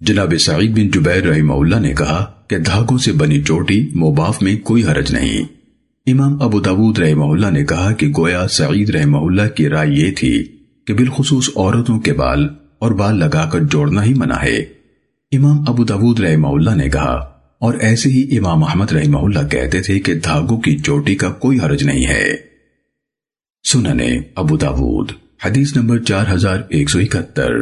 جناب سعید بن جبیر رحمہ اللہ نے کہا کہ دھاگوں سے بنی چوٹی مباف میں کوئی حرج نہیں۔ امام ابو داود رحمہ اللہ نے کہا کہ گویا سعید رحمہ اللہ کی رائے یہ تھی کہ بالخصوص عورتوں کے بال اور بال لگا کر جوڑنا ہی منع ہے۔ امام ابو داود رحمہ اللہ نے کہا، اور ایسے ہی امام احمد رحمہ اللہ کہتے تھے کہ دھاگوں کی چوٹی کا کوئی حرج نہیں ہے۔ سننے ابو داود، حدیث نمبر چار ہزار ایک سو اکہتر۔